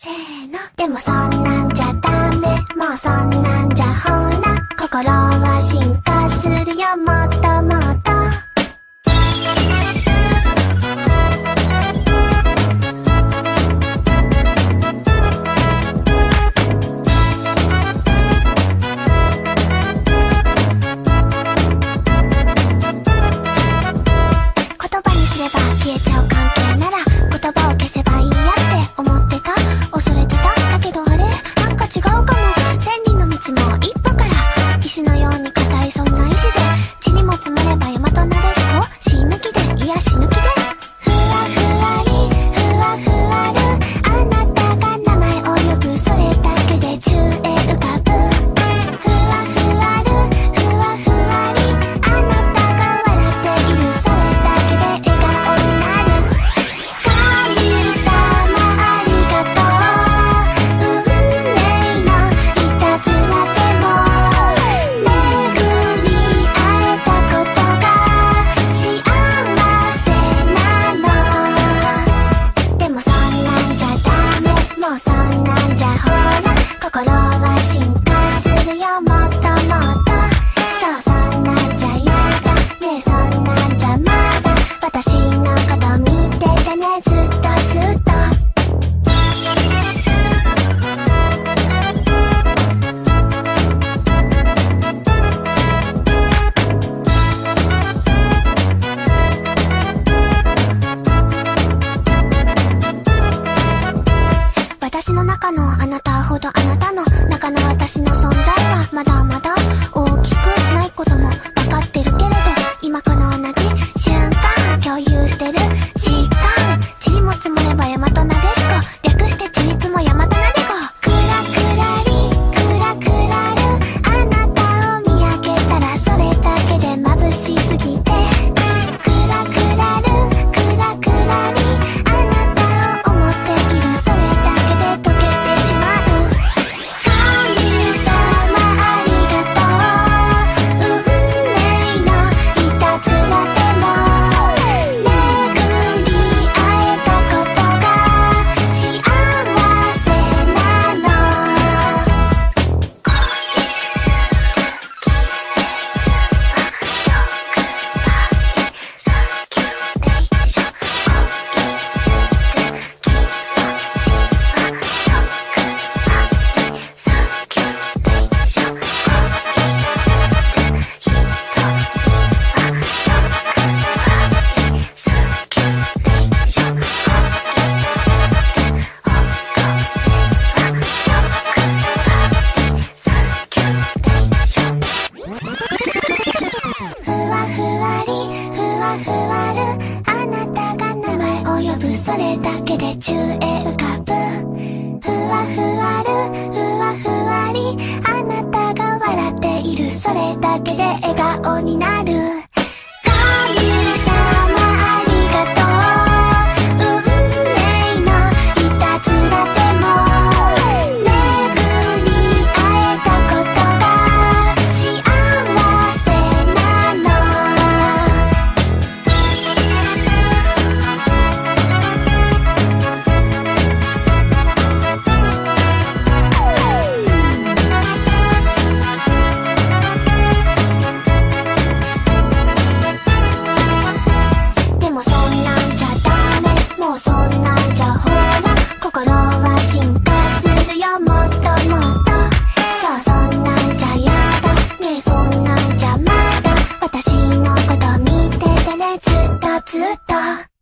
せーの。でもそんなんじゃダメ。もうそんなんじゃほら。心は進化する。私の中のあなたほどあなたの中の私の存在はまだはふわる。あなたが名前を呼ぶ。それだけで宙へ浮かぶふわふわる。ふわふわり。あなたが笑っている。それだけで笑顔になる。